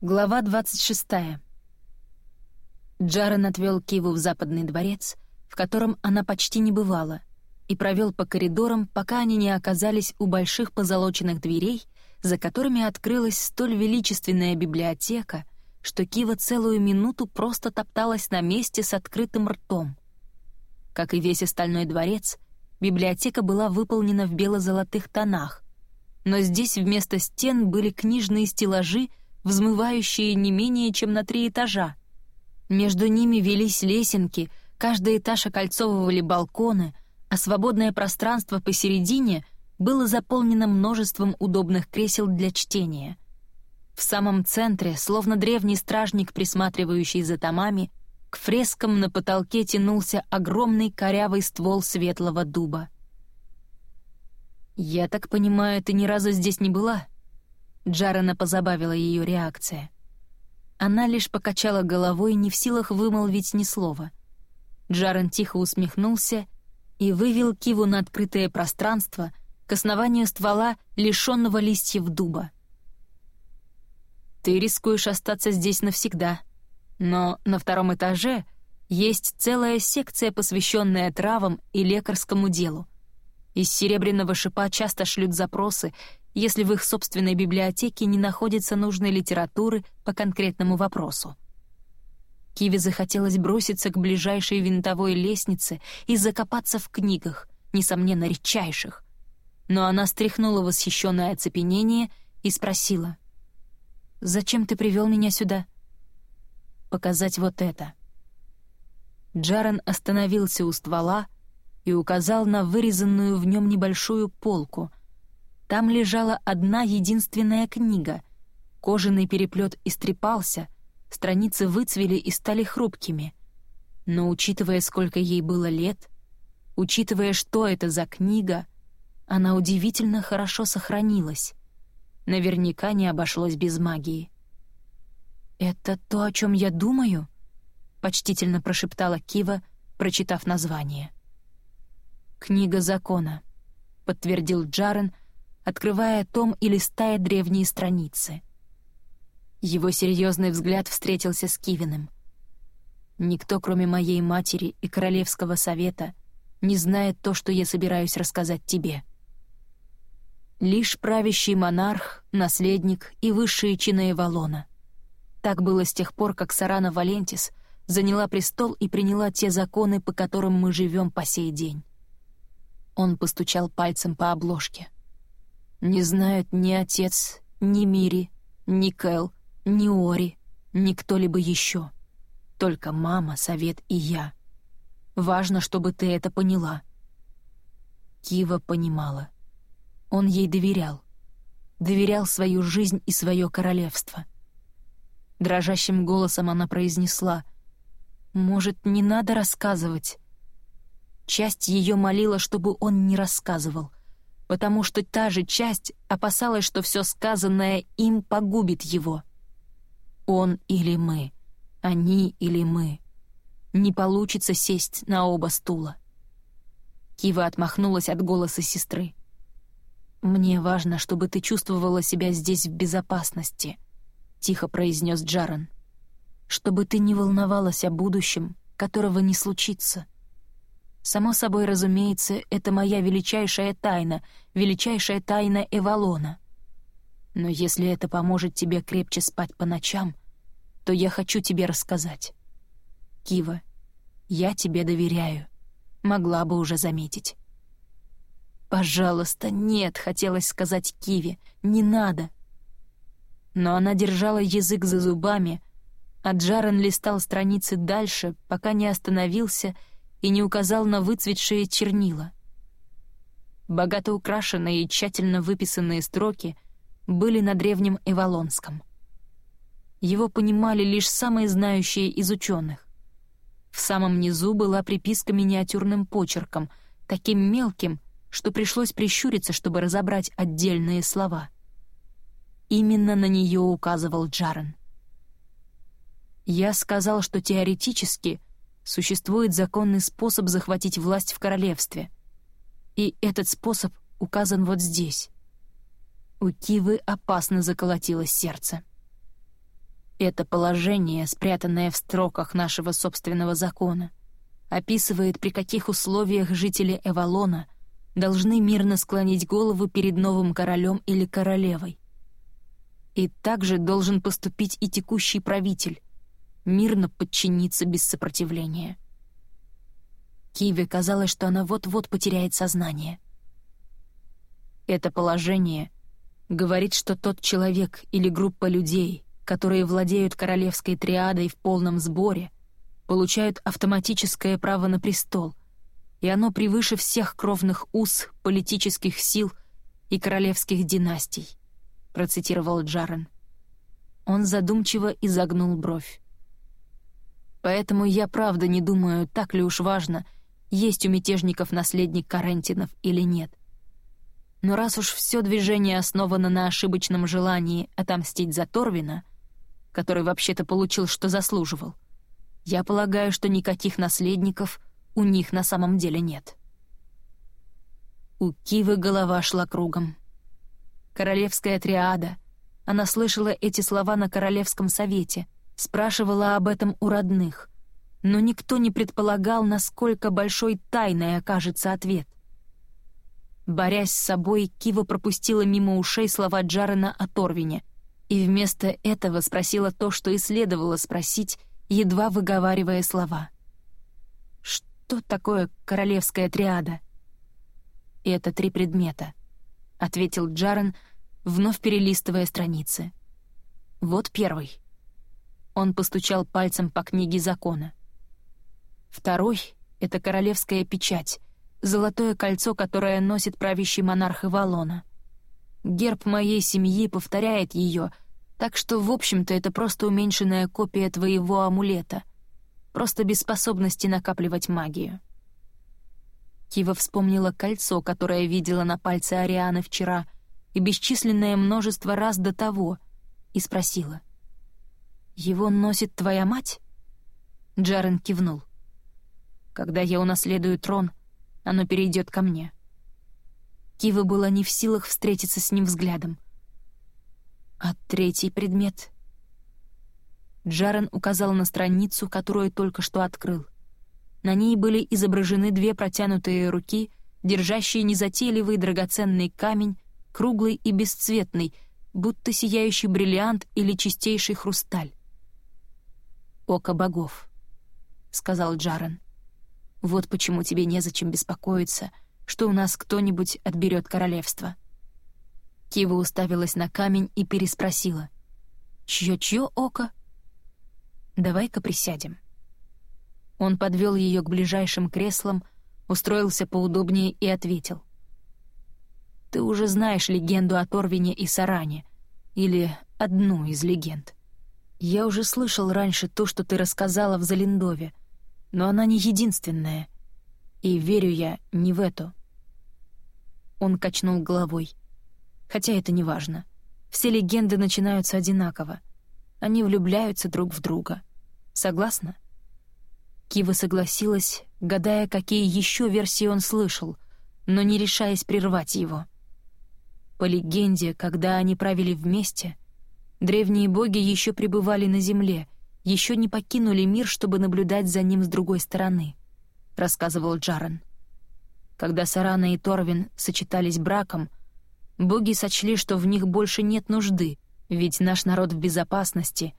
Глава 26. Джарен отвел Киву в западный дворец, в котором она почти не бывала, и провел по коридорам, пока они не оказались у больших позолоченных дверей, за которыми открылась столь величественная библиотека, что Кива целую минуту просто топталась на месте с открытым ртом. Как и весь остальной дворец, библиотека была выполнена в бело-золотых тонах, но здесь вместо стен были книжные стеллажи взмывающие не менее чем на три этажа. Между ними велись лесенки, каждый этаж окольцовывали балконы, а свободное пространство посередине было заполнено множеством удобных кресел для чтения. В самом центре, словно древний стражник, присматривающий за томами, к фрескам на потолке тянулся огромный корявый ствол светлого дуба. «Я так понимаю, ты ни разу здесь не была?» Джарена позабавила ее реакция. Она лишь покачала головой, не в силах вымолвить ни слова. Джарен тихо усмехнулся и вывел Киву на открытое пространство к основанию ствола, лишенного листьев дуба. «Ты рискуешь остаться здесь навсегда, но на втором этаже есть целая секция, посвященная травам и лекарскому делу. Из серебряного шипа часто шлют запросы, если в их собственной библиотеке не находится нужной литературы по конкретному вопросу. Киви захотелось броситься к ближайшей винтовой лестнице и закопаться в книгах, несомненно, редчайших. Но она стряхнула восхищенное оцепенение и спросила. «Зачем ты привел меня сюда?» «Показать вот это». Джарен остановился у ствола и указал на вырезанную в нем небольшую полку — там лежала одна единственная книга. Кожаный переплет истрепался, страницы выцвели и стали хрупкими. Но учитывая, сколько ей было лет, учитывая, что это за книга, она удивительно хорошо сохранилась. Наверняка не обошлось без магии. «Это то, о чем я думаю?» — почтительно прошептала Кива, прочитав название. «Книга закона», — подтвердил Джарен, — открывая том и листая древние страницы. Его серьезный взгляд встретился с Кивиным. «Никто, кроме моей матери и Королевского совета, не знает то, что я собираюсь рассказать тебе. Лишь правящий монарх, наследник и высшие чины Эвалона. Так было с тех пор, как Сарана Валентис заняла престол и приняла те законы, по которым мы живем по сей день». Он постучал пальцем по обложке — не знают ни отец, ни Мири, ни Кэл, ни Ори, ни кто-либо еще. Только мама, совет и я. Важно, чтобы ты это поняла. Кива понимала. Он ей доверял. Доверял свою жизнь и свое королевство. Дрожащим голосом она произнесла, «Может, не надо рассказывать?» Часть ее молила, чтобы он не рассказывал, потому что та же часть опасалась, что все сказанное им погубит его. Он или мы, они или мы. Не получится сесть на оба стула. Кива отмахнулась от голоса сестры. «Мне важно, чтобы ты чувствовала себя здесь в безопасности», — тихо произнес Джаран. «Чтобы ты не волновалась о будущем, которого не случится». Само собой разумеется, это моя величайшая тайна, величайшая тайна Эвалона. Но если это поможет тебе крепче спать по ночам, то я хочу тебе рассказать. Кива, я тебе доверяю. Могла бы уже заметить. «Пожалуйста, нет», — хотелось сказать Киве, — «не надо». Но она держала язык за зубами, а Джарен листал страницы дальше, пока не остановился и не указал на выцветшие чернила. Богато украшенные и тщательно выписанные строки были на древнем Эвалонском. Его понимали лишь самые знающие из ученых. В самом низу была приписка миниатюрным почерком, таким мелким, что пришлось прищуриться, чтобы разобрать отдельные слова. Именно на нее указывал Джарен. Я сказал, что теоретически — существует законный способ захватить власть в королевстве. И этот способ указан вот здесь. У Кивы опасно заколотилось сердце. Это положение, спрятанное в строках нашего собственного закона, описывает, при каких условиях жители Эвалона должны мирно склонить голову перед новым королем или королевой. И также должен поступить и текущий правитель, мирно подчиниться без сопротивления. Киве казалось, что она вот-вот потеряет сознание. Это положение говорит, что тот человек или группа людей, которые владеют королевской триадой в полном сборе, получают автоматическое право на престол, и оно превыше всех кровных уз, политических сил и королевских династий, процитировал Джарен. Он задумчиво изогнул бровь. Поэтому я правда не думаю, так ли уж важно, есть у мятежников наследник Карентинов или нет. Но раз уж все движение основано на ошибочном желании отомстить за Торвина, который вообще-то получил, что заслуживал, я полагаю, что никаких наследников у них на самом деле нет. У Кивы голова шла кругом. Королевская триада. Она слышала эти слова на Королевском совете — спрашивала об этом у родных, но никто не предполагал, насколько большой тайной окажется ответ. Борясь с собой, Кива пропустила мимо ушей слова Джарена о Торвине и вместо этого спросила то, что и следовало спросить, едва выговаривая слова. «Что такое королевская триада?» «Это три предмета», — ответил Джарен, вновь перелистывая страницы. «Вот первый — он постучал пальцем по книге закона. Второй — это королевская печать, золотое кольцо, которое носит правящий монарх Ивалона. Герб моей семьи повторяет ее, так что, в общем-то, это просто уменьшенная копия твоего амулета, просто без способности накапливать магию. Кива вспомнила кольцо, которое видела на пальце Арианы вчера, и бесчисленное множество раз до того, и спросила. «Его носит твоя мать?» Джарен кивнул. «Когда я унаследую трон, оно перейдет ко мне». Кива была не в силах встретиться с ним взглядом. «А третий предмет?» Джарен указал на страницу, которую только что открыл. На ней были изображены две протянутые руки, держащие незатейливый драгоценный камень, круглый и бесцветный, будто сияющий бриллиант или чистейший хрусталь. «Око богов», — сказал Джарен. «Вот почему тебе незачем беспокоиться, что у нас кто-нибудь отберет королевство». Кива уставилась на камень и переспросила. «Чье-чье око?» «Давай-ка присядем». Он подвел ее к ближайшим креслам, устроился поудобнее и ответил. «Ты уже знаешь легенду о Торвине и Саране, или одну из легенд. Я уже слышал раньше то, что ты рассказала в Залиндове, но она не единственная. И верю я не в эту. Он качнул головой. Хотя это не важно. Все легенды начинаются одинаково. Они влюбляются друг в друга. Согласна? Кива согласилась, гадая, какие еще версии он слышал, но не решаясь прервать его. По легенде, когда они правили вместе — Древние боги еще пребывали на земле, еще не покинули мир, чтобы наблюдать за ним с другой стороны, — рассказывал Джарен. Когда Сарана и Торвин сочетались браком, боги сочли, что в них больше нет нужды, ведь наш народ в безопасности,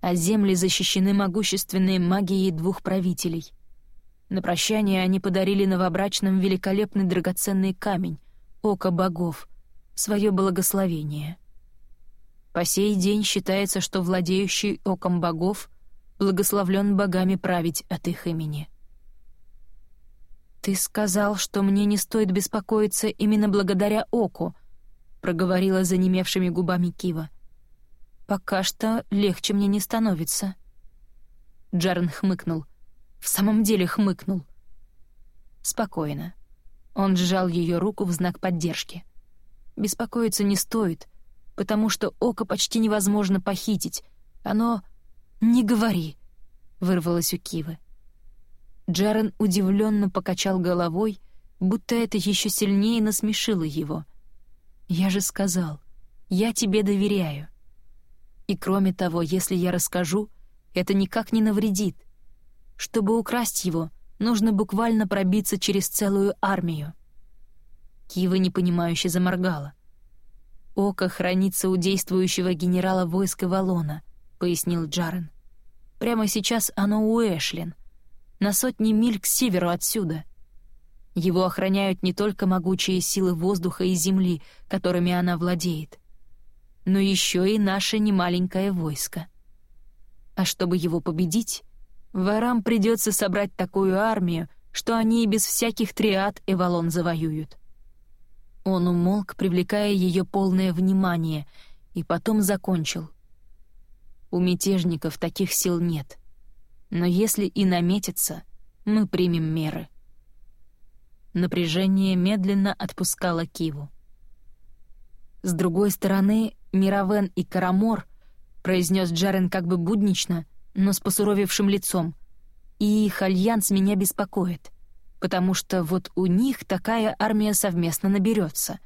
а земли защищены могущественной магией двух правителей. На прощание они подарили новобрачным великолепный драгоценный камень, око богов, свое благословение — по сей день считается, что владеющий оком богов благословлен богами править от их имени. «Ты сказал, что мне не стоит беспокоиться именно благодаря оку», — проговорила занемевшими губами Кива. «Пока что легче мне не становится». Джарн хмыкнул. В самом деле хмыкнул. «Спокойно». Он сжал ее руку в знак поддержки. «Беспокоиться не стоит потому что око почти невозможно похитить. Оно... «Не говори», — вырвалось у Кивы. Джарен удивленно покачал головой, будто это еще сильнее насмешило его. «Я же сказал, я тебе доверяю». И кроме того, если я расскажу, это никак не навредит. Чтобы украсть его, нужно буквально пробиться через целую армию. Кива непонимающе заморгала. «Око хранится у действующего генерала войска Валона», — пояснил Джарен. «Прямо сейчас оно у Эшлин, на сотни миль к северу отсюда. Его охраняют не только могучие силы воздуха и земли, которыми она владеет, но еще и наше немаленькое войско. А чтобы его победить, ворам придется собрать такую армию, что они и без всяких триад Эвалон завоюют. Он умолк, привлекая ее полное внимание, и потом закончил. У мятежников таких сил нет. Но если и наметится, мы примем меры. Напряжение медленно отпускало Киву. С другой стороны, Мировен и Карамор, произнес Джарен как бы буднично, но с посуровевшим лицом, и их альянс меня беспокоит, потому что вот у них такая армия совместно наберется.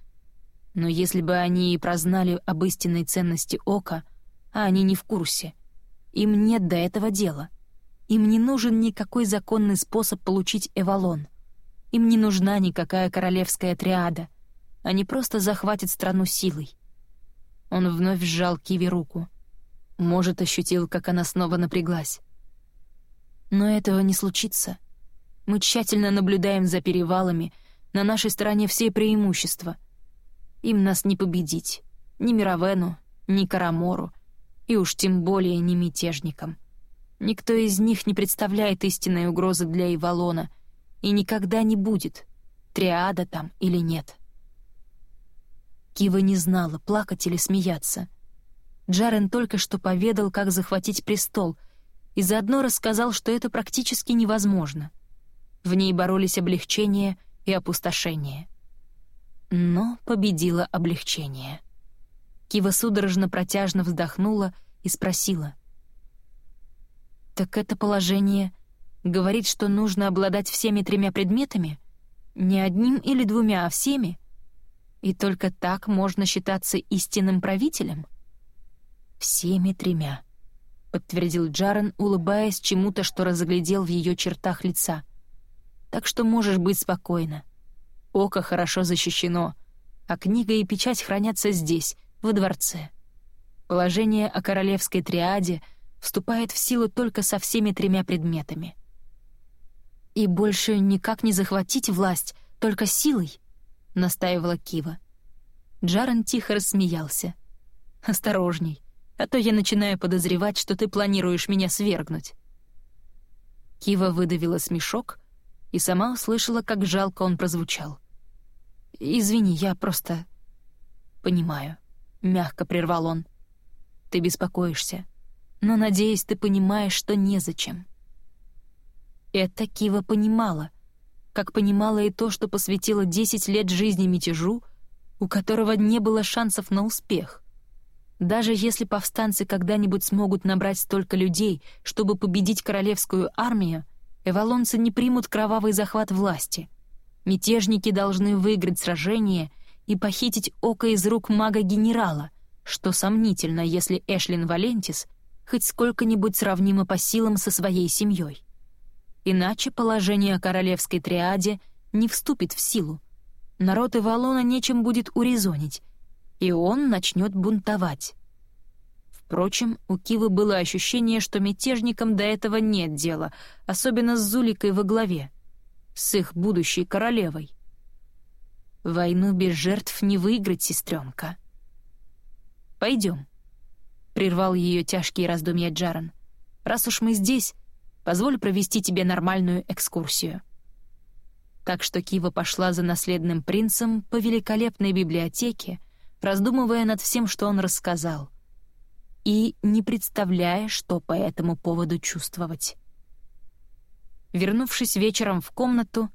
Но если бы они и прознали об истинной ценности Ока, а они не в курсе, им нет до этого дела. Им не нужен никакой законный способ получить Эвалон. Им не нужна никакая королевская триада. Они просто захватят страну силой. Он вновь сжал Киви руку. Может, ощутил, как она снова напряглась. Но этого не случится. Мы тщательно наблюдаем за перевалами, на нашей стороне все преимущества. Им нас не победить. Ни Мировену, ни Карамору, и уж тем более не мятежникам. Никто из них не представляет истинной угрозы для Ивалона и никогда не будет, триада там или нет. Кива не знала, плакать или смеяться. Джарен только что поведал, как захватить престол, и заодно рассказал, что это практически невозможно. В ней боролись облегчение и опустошение. Но победило облегчение. Кива судорожно протяжно вздохнула и спросила — «Так это положение говорит, что нужно обладать всеми тремя предметами? Не одним или двумя, а всеми? И только так можно считаться истинным правителем?» «Всеми тремя», — подтвердил Джарен, улыбаясь чему-то, что разглядел в ее чертах лица. «Так что можешь быть спокойна. Око хорошо защищено, а книга и печать хранятся здесь, во дворце. Положение о королевской триаде — вступает в силу только со всеми тремя предметами. «И больше никак не захватить власть, только силой», — настаивала Кива. Джарен тихо рассмеялся. «Осторожней, а то я начинаю подозревать, что ты планируешь меня свергнуть». Кива выдавила смешок и сама услышала, как жалко он прозвучал. «Извини, я просто...» «Понимаю», — мягко прервал он. «Ты беспокоишься но, надеюсь, ты понимаешь, что незачем». Это Кива понимала, как понимала и то, что посвятила 10 лет жизни мятежу, у которого не было шансов на успех. Даже если повстанцы когда-нибудь смогут набрать столько людей, чтобы победить королевскую армию, эвалонцы не примут кровавый захват власти. Мятежники должны выиграть сражение и похитить око из рук мага-генерала, что сомнительно, если Эшлин Валентис хоть сколько-нибудь сравнимо по силам со своей семьей. Иначе положение о королевской триаде не вступит в силу. Народ Ивалона нечем будет урезонить, и он начнет бунтовать. Впрочем, у Кивы было ощущение, что мятежникам до этого нет дела, особенно с Зуликой во главе, с их будущей королевой. Войну без жертв не выиграть, сестренка. Пойдем прервал ее тяжкие раздумья Джаран. «Раз уж мы здесь, позволь провести тебе нормальную экскурсию». Так что Кива пошла за наследным принцем по великолепной библиотеке, раздумывая над всем, что он рассказал, и не представляя, что по этому поводу чувствовать. Вернувшись вечером в комнату,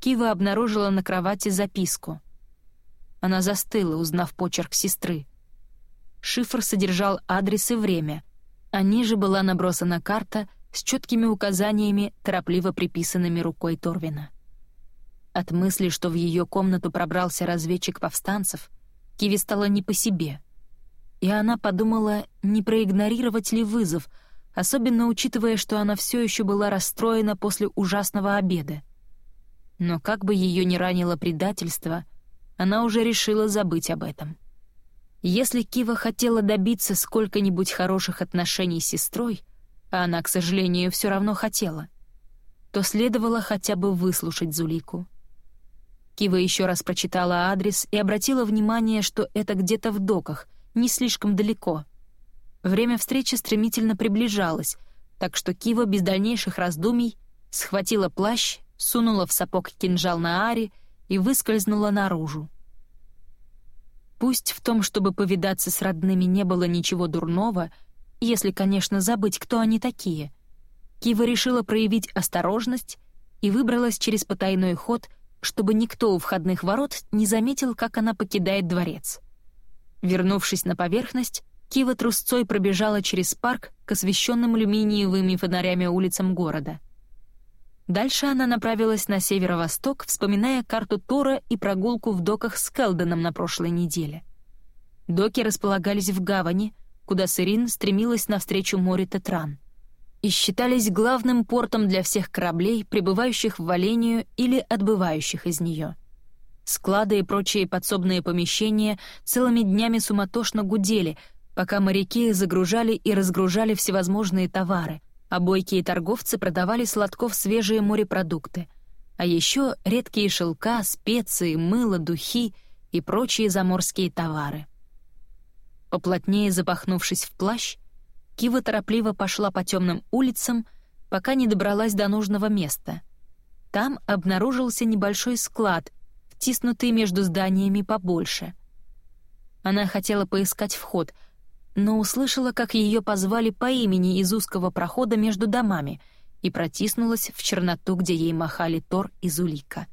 Кива обнаружила на кровати записку. Она застыла, узнав почерк сестры — Шифр содержал адрес и время, а ниже была набросана карта с четкими указаниями, торопливо приписанными рукой Торвина. От мысли, что в ее комнату пробрался разведчик повстанцев, Киви стало не по себе. И она подумала, не проигнорировать ли вызов, особенно учитывая, что она все еще была расстроена после ужасного обеда. Но как бы ее ни ранило предательство, она уже решила забыть об этом. Если Кива хотела добиться сколько-нибудь хороших отношений с сестрой, а она, к сожалению, все равно хотела, то следовало хотя бы выслушать Зулику. Кива еще раз прочитала адрес и обратила внимание, что это где-то в доках, не слишком далеко. Время встречи стремительно приближалось, так что Кива без дальнейших раздумий схватила плащ, сунула в сапог кинжал на Ари и выскользнула наружу. Пусть в том, чтобы повидаться с родными, не было ничего дурного, если, конечно, забыть, кто они такие. Кива решила проявить осторожность и выбралась через потайной ход, чтобы никто у входных ворот не заметил, как она покидает дворец. Вернувшись на поверхность, Кива трусцой пробежала через парк к освещенным алюминиевыми фонарями улицам города. Дальше она направилась на северо-восток, вспоминая карту Тора и прогулку в доках с Келденом на прошлой неделе. Доки располагались в гавани, куда Сырин стремилась навстречу море Тетран, и считались главным портом для всех кораблей, прибывающих в Валению или отбывающих из нее — Склады и прочие подсобные помещения целыми днями суматошно гудели, пока моряки загружали и разгружали всевозможные товары, а бойкие торговцы продавали сладков свежие морепродукты, а еще редкие шелка, специи, мыло, духи и прочие заморские товары. Поплотнее запахнувшись в плащ, Кива торопливо пошла по темным улицам, пока не добралась до нужного места. Там обнаружился небольшой склад — втиснутый между зданиями побольше. Она хотела поискать вход, но услышала, как ее позвали по имени из узкого прохода между домами и протиснулась в черноту, где ей махали Тор и Зулика.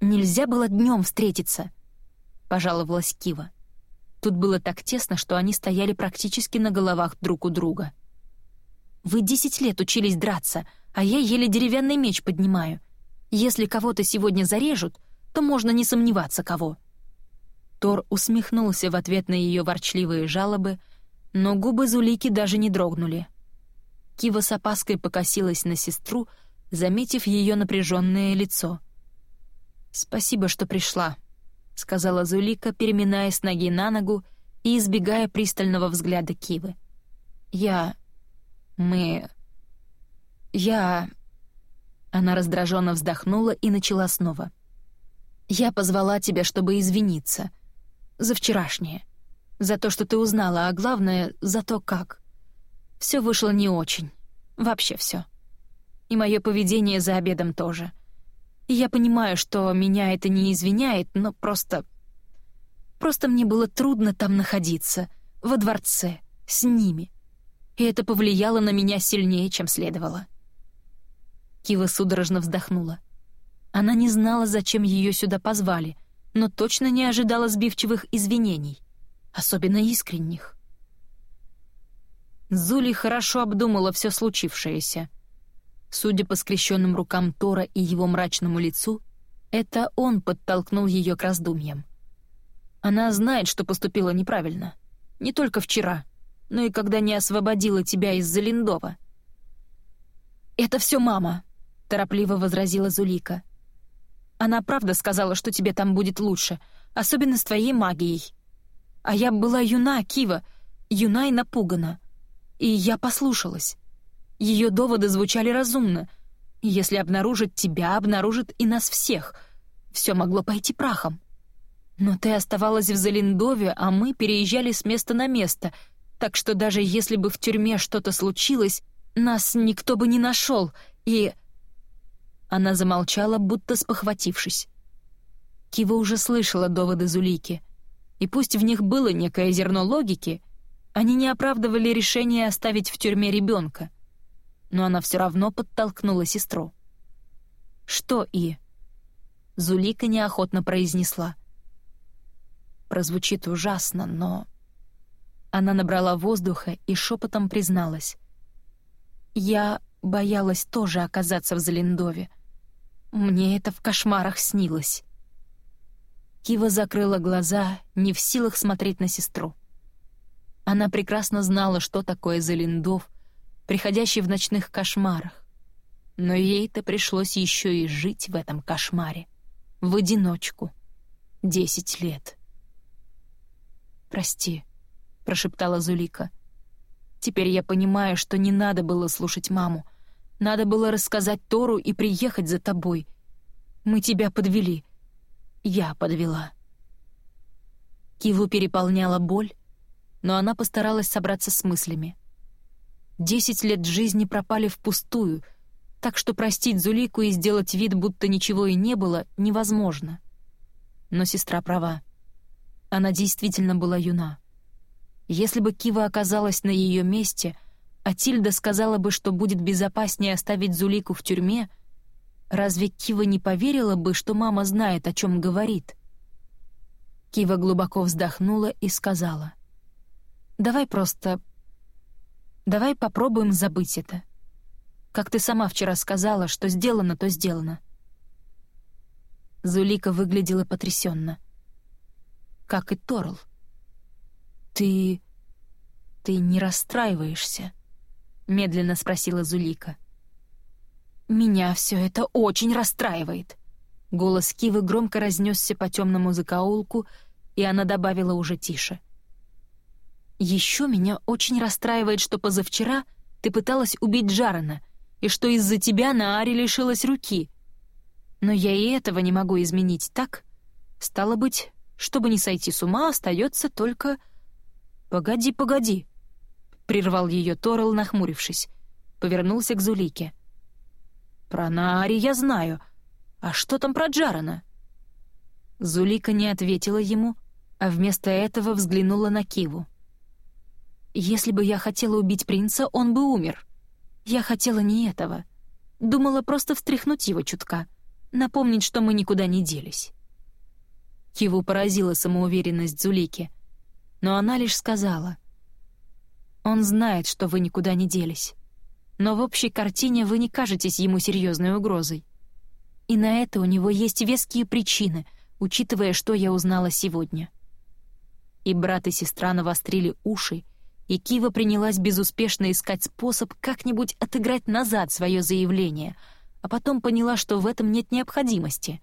«Нельзя было днем встретиться», — пожаловалась Кива. Тут было так тесно, что они стояли практически на головах друг у друга. «Вы десять лет учились драться, а я еле деревянный меч поднимаю. Если кого-то сегодня зарежут, то можно не сомневаться, кого». Тор усмехнулся в ответ на ее ворчливые жалобы, но губы Зулики даже не дрогнули. Кива с опаской покосилась на сестру, заметив ее напряженное лицо. «Спасибо, что пришла», — сказала Зулика, переминаясь с ноги на ногу и избегая пристального взгляда Кивы. «Я... мы... я...» Она раздраженно вздохнула и начала снова. «Я позвала тебя, чтобы извиниться. За вчерашнее. За то, что ты узнала, а главное, за то, как. Все вышло не очень. Вообще все. И мое поведение за обедом тоже. И я понимаю, что меня это не извиняет, но просто... Просто мне было трудно там находиться, во дворце, с ними. И это повлияло на меня сильнее, чем следовало. Кива судорожно вздохнула. Она не знала, зачем ее сюда позвали, но точно не ожидала сбивчивых извинений, особенно искренних. Зули хорошо обдумала все случившееся. Судя по скрещенным рукам Тора и его мрачному лицу, это он подтолкнул ее к раздумьям. Она знает, что поступила неправильно. Не только вчера, но и когда не освободила тебя из-за Линдова. «Это все мама», торопливо возразила Зулика. Она правда сказала, что тебе там будет лучше, особенно с твоей магией. А я была юна, Кива, юна и напугана. И я послушалась. Ее доводы звучали разумно. Если обнаружит тебя, обнаружит и нас всех. Все могло пойти прахом. Но ты оставалась в Залиндове, а мы переезжали с места на место, так что даже если бы в тюрьме что-то случилось, нас никто бы не нашел, и... Она замолчала, будто спохватившись. Кива уже слышала доводы Зулики, и пусть в них было некое зерно логики, они не оправдывали решение оставить в тюрьме ребенка, но она все равно подтолкнула сестру. «Что и?» Зулика неохотно произнесла. Прозвучит ужасно, но... Она набрала воздуха и шепотом призналась. «Я боялась тоже оказаться в Залиндове. Мне это в кошмарах снилось. Кива закрыла глаза, не в силах смотреть на сестру. Она прекрасно знала, что такое Залиндов, приходящий в ночных кошмарах. Но ей-то пришлось еще и жить в этом кошмаре. В одиночку. Десять лет. «Прости», — прошептала Зулика. «Теперь я понимаю, что не надо было слушать маму. Надо было рассказать Тору и приехать за тобой. Мы тебя подвели. Я подвела». Киву переполняла боль, но она постаралась собраться с мыслями. Десять лет жизни пропали впустую, так что простить Зулику и сделать вид, будто ничего и не было, невозможно. Но сестра права. Она действительно была юна. Если бы Кива оказалась на ее месте, а Тильда сказала бы, что будет безопаснее оставить Зулику в тюрьме, разве Кива не поверила бы, что мама знает, о чем говорит? Кива глубоко вздохнула и сказала — Давай просто... Давай попробуем забыть это. Как ты сама вчера сказала, что сделано, то сделано. Зулика выглядела потрясенно. Как и Торл. Ты... ты не расстраиваешься? Медленно спросила Зулика. Меня все это очень расстраивает. Голос Кивы громко разнесся по темному закоулку, и она добавила уже тише — еще меня очень расстраивает, что позавчера ты пыталась убить Джарана, и что из-за тебя Наари лишилась руки. Но я и этого не могу изменить, так? Стало быть, чтобы не сойти с ума, остается только... «Погоди, погоди», — прервал ее Торрелл, нахмурившись. Повернулся к Зулике. «Про Наари я знаю. А что там про Джарана?» Зулика не ответила ему, а вместо этого взглянула на Киву. Если бы я хотела убить принца, он бы умер. Я хотела не этого. Думала просто встряхнуть его чутка, напомнить, что мы никуда не делись. Киву поразила самоуверенность Зулики, но она лишь сказала. «Он знает, что вы никуда не делись, но в общей картине вы не кажетесь ему серьезной угрозой. И на это у него есть веские причины, учитывая, что я узнала сегодня». И брат и сестра навострили уши и Кива принялась безуспешно искать способ как-нибудь отыграть назад свое заявление, а потом поняла, что в этом нет необходимости.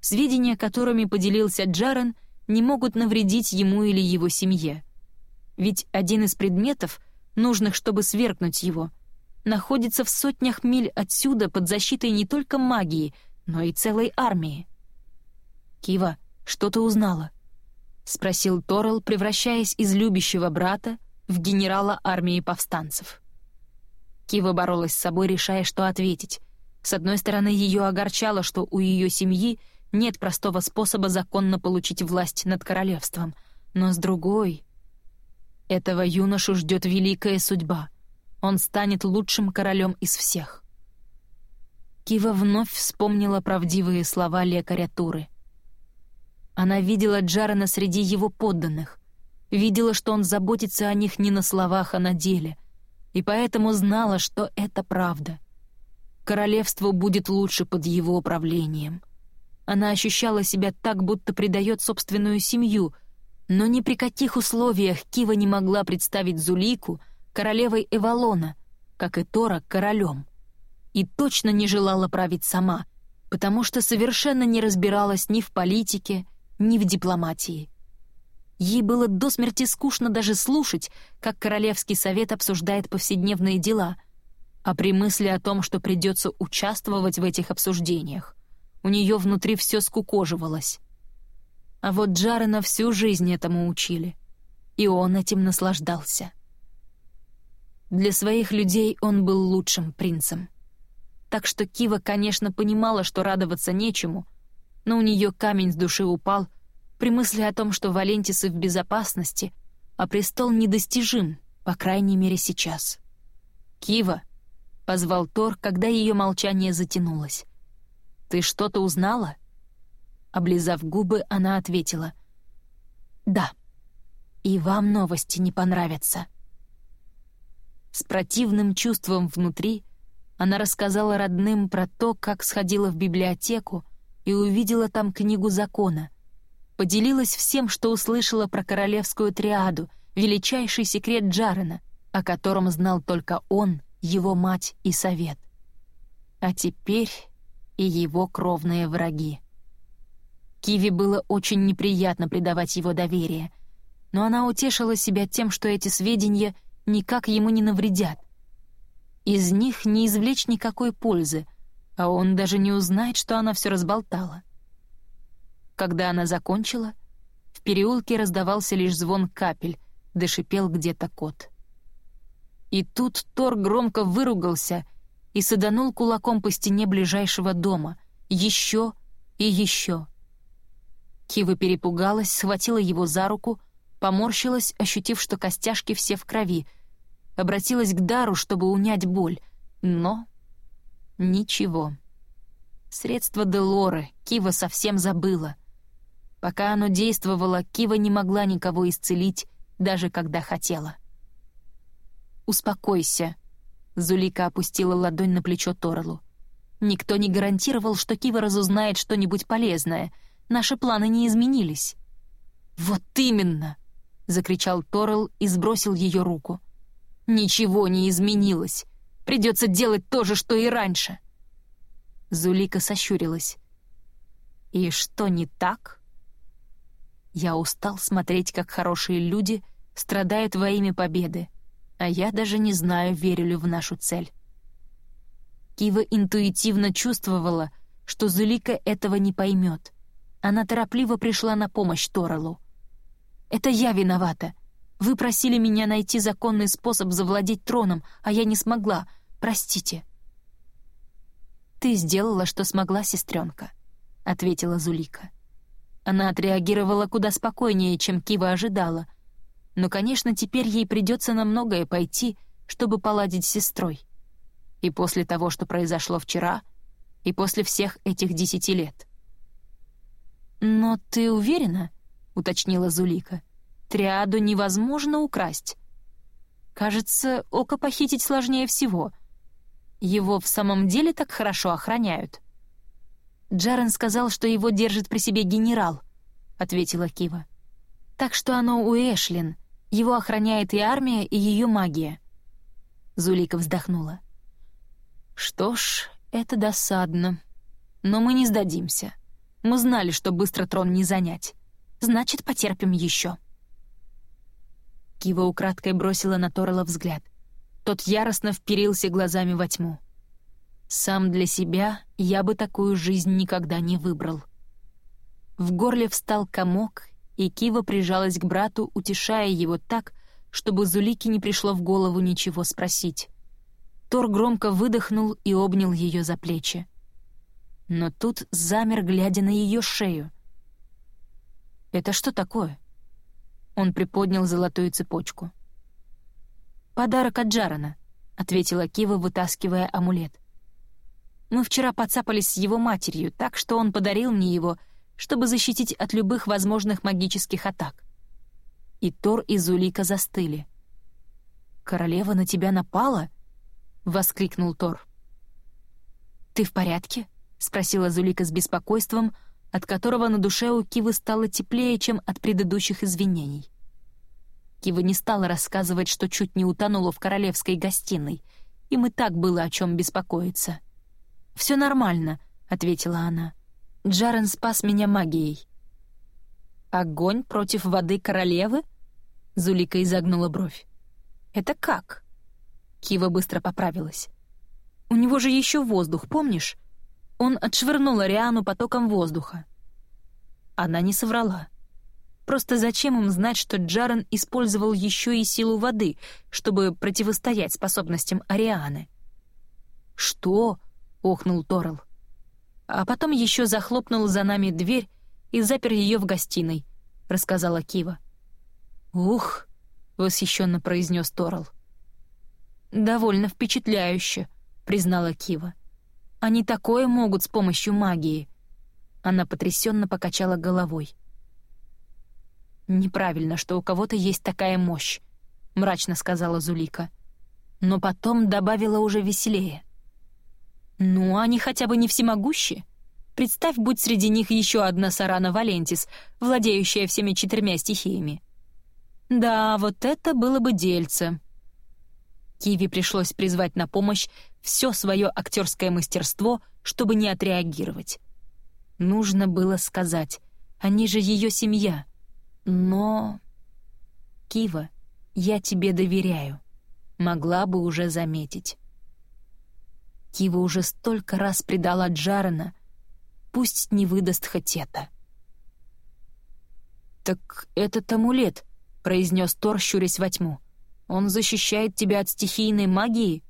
Сведения, которыми поделился Джарен, не могут навредить ему или его семье. Ведь один из предметов, нужных, чтобы свергнуть его, находится в сотнях миль отсюда под защитой не только магии, но и целой армии. «Кива, что ты узнала?» — спросил Торрелл, превращаясь из любящего брата в генерала армии повстанцев. Кива боролась с собой, решая, что ответить. С одной стороны, ее огорчало, что у ее семьи нет простого способа законно получить власть над королевством, но с другой... Этого юношу ждет великая судьба. Он станет лучшим королем из всех. Кива вновь вспомнила правдивые слова лекаря Туры. Она видела Джарена среди его подданных, видела, что он заботится о них не на словах, а на деле, и поэтому знала, что это правда. Королевство будет лучше под его управлением. Она ощущала себя так, будто предает собственную семью, но ни при каких условиях Кива не могла представить Зулику королевой Эвалона, как и Тора королем. И точно не желала править сама, потому что совершенно не разбиралась ни в политике, ни в дипломатии. Ей было до смерти скучно даже слушать, как Королевский совет обсуждает повседневные дела, а при мысли о том, что придется участвовать в этих обсуждениях, у нее внутри все скукоживалось. А вот Джарена всю жизнь этому учили, и он этим наслаждался. Для своих людей он был лучшим принцем. Так что Кива, конечно, понимала, что радоваться нечему, но у нее камень с души упал — при мысли о том, что Валентисы в безопасности, а престол недостижим, по крайней мере сейчас. «Кива», — позвал Тор, когда ее молчание затянулось. «Ты что-то узнала?» Облизав губы, она ответила. «Да. И вам новости не понравятся». С противным чувством внутри она рассказала родным про то, как сходила в библиотеку и увидела там книгу закона — поделилась всем, что услышала про королевскую триаду, величайший секрет Джарена, о котором знал только он, его мать и совет. А теперь и его кровные враги. Киви было очень неприятно предавать его доверие, но она утешила себя тем, что эти сведения никак ему не навредят. Из них не извлечь никакой пользы, а он даже не узнает, что она все разболтала. Когда она закончила, в переулке раздавался лишь звон капель, дошипел где-то кот. И тут Тор громко выругался и саданул кулаком по стене ближайшего дома. Еще и еще. Кива перепугалась, схватила его за руку, поморщилась, ощутив, что костяшки все в крови, обратилась к Дару, чтобы унять боль, но... Ничего. Средство Делоры Кива совсем забыла — Пока оно действовало, Кива не могла никого исцелить, даже когда хотела. «Успокойся», — Зулика опустила ладонь на плечо Торелу. «Никто не гарантировал, что Кива разузнает что-нибудь полезное. Наши планы не изменились». «Вот именно!» — закричал Торел и сбросил ее руку. «Ничего не изменилось. Придется делать то же, что и раньше». Зулика сощурилась. «И что не так?» Я устал смотреть, как хорошие люди страдают во имя победы, а я даже не знаю, верю ли в нашу цель. Кива интуитивно чувствовала, что Зулика этого не поймет. Она торопливо пришла на помощь Торалу. «Это я виновата. Вы просили меня найти законный способ завладеть троном, а я не смогла. Простите». «Ты сделала, что смогла, сестренка», — ответила Зулика. Она отреагировала куда спокойнее, чем Кива ожидала. Но, конечно, теперь ей придется на многое пойти, чтобы поладить с сестрой. И после того, что произошло вчера, и после всех этих десяти лет. «Но ты уверена?» — уточнила Зулика. «Триаду невозможно украсть. Кажется, око похитить сложнее всего. Его в самом деле так хорошо охраняют». Джарен сказал, что его держит при себе генерал», — ответила Кива. «Так что оно у Эшлин. Его охраняет и армия, и ее магия». Зулика вздохнула. «Что ж, это досадно. Но мы не сдадимся. Мы знали, что быстро трон не занять. Значит, потерпим еще». Кива украдкой бросила на Торла взгляд. Тот яростно вперился глазами во тьму. Сам для себя я бы такую жизнь никогда не выбрал. В горле встал комок, и Кива прижалась к брату, утешая его так, чтобы Зулике не пришло в голову ничего спросить. Тор громко выдохнул и обнял ее за плечи. Но тут замер, глядя на ее шею. «Это что такое?» Он приподнял золотую цепочку. «Подарок от Джарана», — ответила Кива, вытаскивая амулет. Мы вчера подцапались с его матерью, так что он подарил мне его, чтобы защитить от любых возможных магических атак. И Тор и Зулика застыли. «Королева на тебя напала?» — воскликнул Тор. «Ты в порядке?» — спросила Зулика с беспокойством, от которого на душе у Кивы стало теплее, чем от предыдущих извинений. Кива не стала рассказывать, что чуть не утонула в королевской гостиной. Им и так было о чем беспокоиться. «Все нормально», — ответила она. «Джарен спас меня магией». «Огонь против воды королевы?» Зулика изогнула бровь. «Это как?» Кива быстро поправилась. «У него же еще воздух, помнишь? Он отшвырнул Ариану потоком воздуха». Она не соврала. Просто зачем им знать, что Джарен использовал еще и силу воды, чтобы противостоять способностям Арианы? «Что?» — охнул Торл. А потом еще захлопнул за нами дверь и запер ее в гостиной, — рассказала Кива. «Ух!» — восхищенно произнес Торл. «Довольно впечатляюще», — признала Кива. «Они такое могут с помощью магии». Она потрясенно покачала головой. «Неправильно, что у кого-то есть такая мощь», — мрачно сказала Зулика. Но потом добавила уже веселее. «Ну, они хотя бы не всемогущи. Представь, будь среди них еще одна Сарана Валентис, владеющая всеми четырьмя стихиями. Да, вот это было бы дельце. Киви пришлось призвать на помощь все свое актерское мастерство, чтобы не отреагировать. Нужно было сказать, они же ее семья. Но... Кива, я тебе доверяю. Могла бы уже заметить. Кива уже столько раз предала Джарена, пусть не выдаст это. «Так этот амулет», — произнес Тор, щурясь во тьму. «Он защищает тебя от стихийной магии?»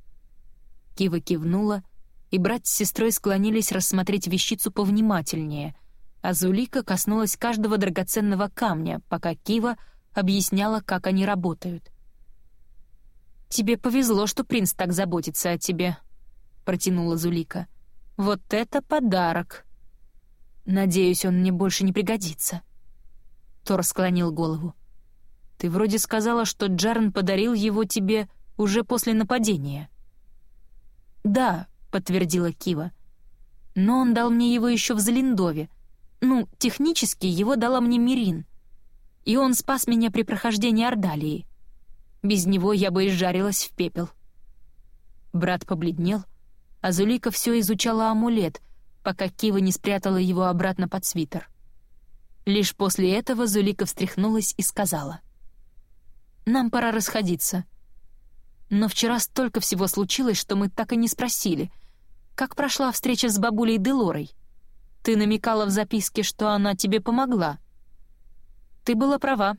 Кива кивнула, и брат с сестрой склонились рассмотреть вещицу повнимательнее, а Зулика коснулась каждого драгоценного камня, пока Кива объясняла, как они работают. «Тебе повезло, что принц так заботится о тебе», — протянула Зулика. «Вот это подарок!» «Надеюсь, он мне больше не пригодится». Тор склонил голову. «Ты вроде сказала, что Джарн подарил его тебе уже после нападения». «Да», — подтвердила Кива. «Но он дал мне его еще в Залиндове. Ну, технически его дала мне Мирин. И он спас меня при прохождении Ордалии. Без него я бы изжарилась в пепел». Брат побледнел, а Зулика все изучала амулет, пока Кива не спрятала его обратно под свитер. Лишь после этого Зулика встряхнулась и сказала. «Нам пора расходиться. Но вчера столько всего случилось, что мы так и не спросили, как прошла встреча с бабулей Делорой. Ты намекала в записке, что она тебе помогла». «Ты была права.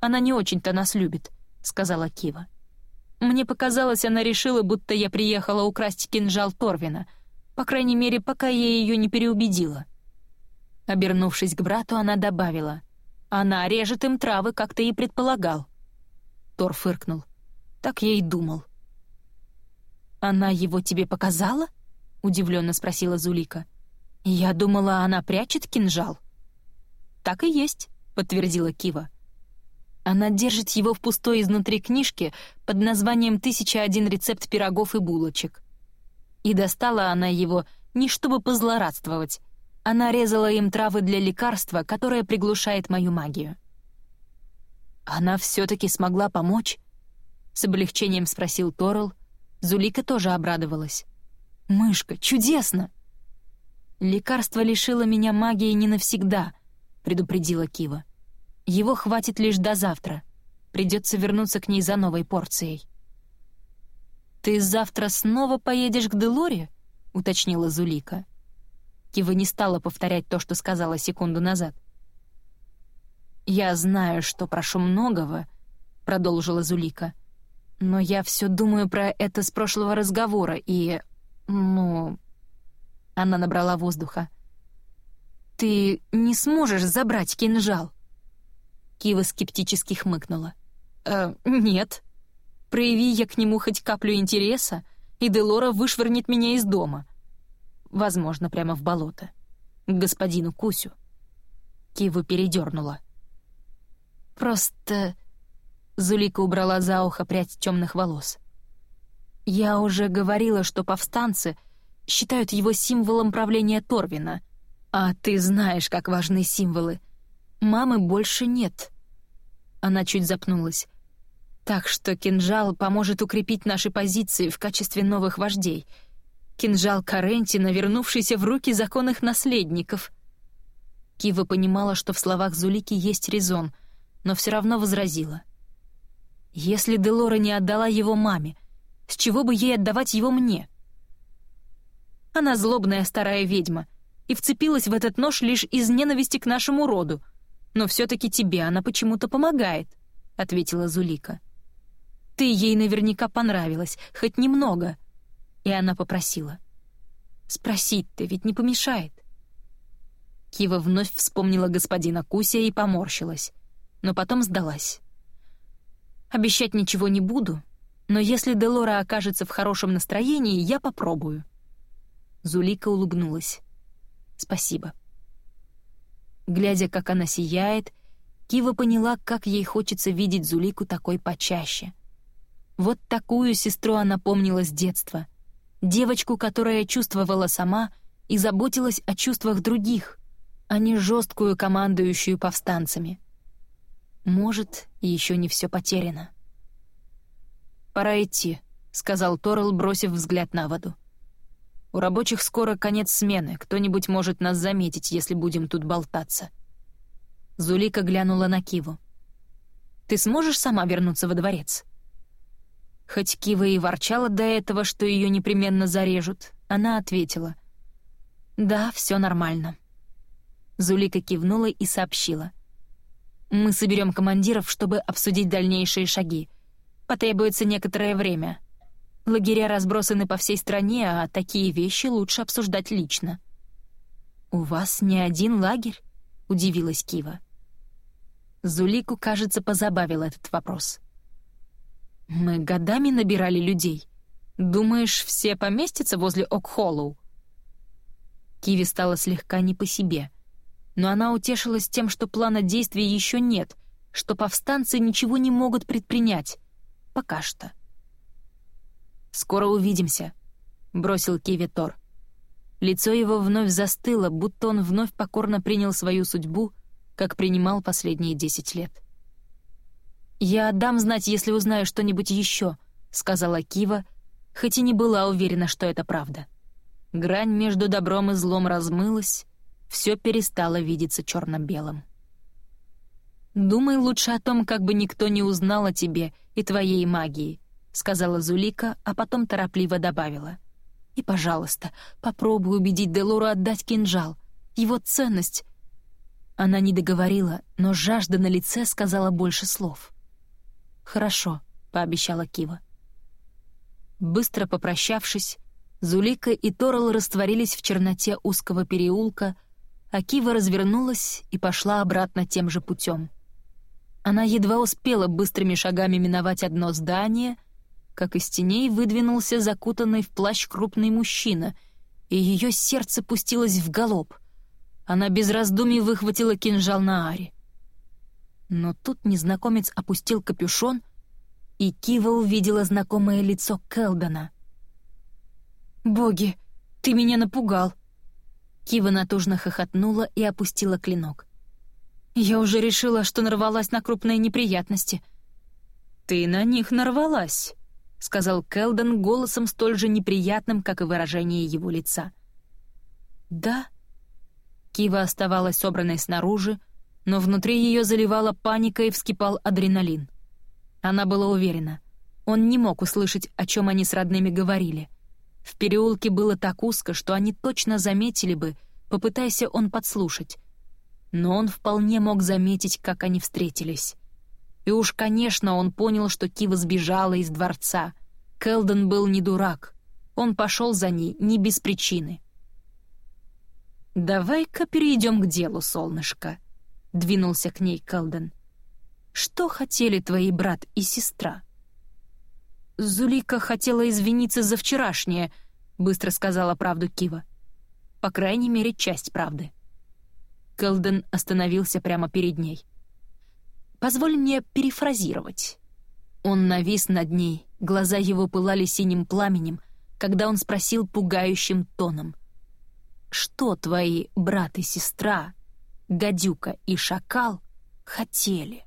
Она не очень-то нас любит», — сказала Кива. «Мне показалось, она решила, будто я приехала украсть кинжал Торвина — по крайней мере, пока я ее не переубедила. Обернувшись к брату, она добавила. «Она режет им травы, как ты и предполагал». Тор фыркнул. «Так я и думал». «Она его тебе показала?» — удивленно спросила Зулика. «Я думала, она прячет кинжал». «Так и есть», — подтвердила Кива. Она держит его в пустой изнутри книжке под названием «Тысяча один рецепт пирогов и булочек». И достала она его не чтобы позлорадствовать. Она резала им травы для лекарства, которое приглушает мою магию. «Она все-таки смогла помочь?» — с облегчением спросил Торл. Зулика тоже обрадовалась. «Мышка, чудесно!» «Лекарство лишило меня магии не навсегда», — предупредила Кива. «Его хватит лишь до завтра. Придется вернуться к ней за новой порцией». «Ты завтра снова поедешь к Делоре?» — уточнила Зулика. Кива не стала повторять то, что сказала секунду назад. «Я знаю, что прошу многого», — продолжила Зулика. «Но я все думаю про это с прошлого разговора, и... ну...» Она набрала воздуха. «Ты не сможешь забрать кинжал?» Кива скептически хмыкнула. «Э, «Нет», Прояви я к нему хоть каплю интереса, и Делора вышвырнет меня из дома. Возможно, прямо в болото. К господину Кусю. Киву передернула. Просто... Зулика убрала за ухо прядь темных волос. Я уже говорила, что повстанцы считают его символом правления Торвина. А ты знаешь, как важны символы. Мамы больше нет. Она чуть запнулась. Так что кинжал поможет укрепить наши позиции в качестве новых вождей. Кинжал Карентина, вернувшийся в руки законных наследников. Кива понимала, что в словах Зулики есть резон, но все равно возразила. «Если Делора не отдала его маме, с чего бы ей отдавать его мне?» Она злобная старая ведьма и вцепилась в этот нож лишь из ненависти к нашему роду, но все-таки тебе она почему-то помогает», — ответила Зулика. Ты ей наверняка понравилась, хоть немного». И она попросила. «Спросить-то ведь не помешает». Кива вновь вспомнила господина Куся и поморщилась, но потом сдалась. «Обещать ничего не буду, но если Делора окажется в хорошем настроении, я попробую». Зулика улыбнулась. «Спасибо». Глядя, как она сияет, Кива поняла, как ей хочется видеть Зулику такой почаще — вот такую сестру она помнила с детства. Девочку, которая чувствовала сама и заботилась о чувствах других, а не жесткую командующую повстанцами. Может, еще не все потеряно. «Пора идти», — сказал Торрелл, бросив взгляд на воду. «У рабочих скоро конец смены, кто-нибудь может нас заметить, если будем тут болтаться». Зулика глянула на Киву. «Ты сможешь сама вернуться во дворец?» Хоть Кива и ворчала до этого, что ее непременно зарежут, она ответила. «Да, все нормально». Зулика кивнула и сообщила. «Мы соберем командиров, чтобы обсудить дальнейшие шаги. Потребуется некоторое время. Лагеря разбросаны по всей стране, а такие вещи лучше обсуждать лично». «У вас не один лагерь?» — удивилась Кива. Зулику, кажется, позабавил этот вопрос. «Мы годами набирали людей. Думаешь, все поместятся возле Окхоллоу?» Киви стала слегка не по себе, но она утешилась тем, что плана действий еще нет, что повстанцы ничего не могут предпринять. Пока что. «Скоро увидимся», — бросил Киви Тор. Лицо его вновь застыло, будто он вновь покорно принял свою судьбу, как принимал последние десять лет. «Я дам знать, если узнаю что-нибудь еще», — сказала Кива, хоть и не была уверена, что это правда. Грань между добром и злом размылась, все перестало видеться черно-белым. «Думай лучше о том, как бы никто не узнал о тебе и твоей магии», — сказала Зулика, а потом торопливо добавила. «И, пожалуйста, попробуй убедить Делору отдать кинжал. Его ценность...» Она не договорила, но жажда на лице сказала больше слов. «Хорошо», — пообещала Кива. Быстро попрощавшись, Зулика и Торл растворились в черноте узкого переулка, а Кива развернулась и пошла обратно тем же путем. Она едва успела быстрыми шагами миновать одно здание, как из теней выдвинулся закутанный в плащ крупный мужчина, и ее сердце пустилось в галоп. Она без раздумий выхватила кинжал на Аре. Но тут незнакомец опустил капюшон, и Кива увидела знакомое лицо Келдона. «Боги, ты меня напугал!» Кива натужно хохотнула и опустила клинок. «Я уже решила, что нарвалась на крупные неприятности». «Ты на них нарвалась», — сказал Келдон голосом столь же неприятным, как и выражение его лица. «Да». Кива оставалась собранной снаружи, но внутри ее заливала паника и вскипал адреналин. Она была уверена. Он не мог услышать, о чем они с родными говорили. В переулке было так узко, что они точно заметили бы, попытайся он подслушать. Но он вполне мог заметить, как они встретились. И уж, конечно, он понял, что Кива сбежала из дворца. Келден был не дурак. Он пошел за ней не без причины. «Давай-ка перейдем к делу, солнышко», — двинулся к ней Калден. «Что хотели твои брат и сестра?» «Зулика хотела извиниться за вчерашнее», — быстро сказала правду Кива. «По крайней мере, часть правды». Кэлден остановился прямо перед ней. «Позволь мне перефразировать». Он навис над ней, глаза его пылали синим пламенем, когда он спросил пугающим тоном. «Что твои брат и сестра гадюка и шакал хотели.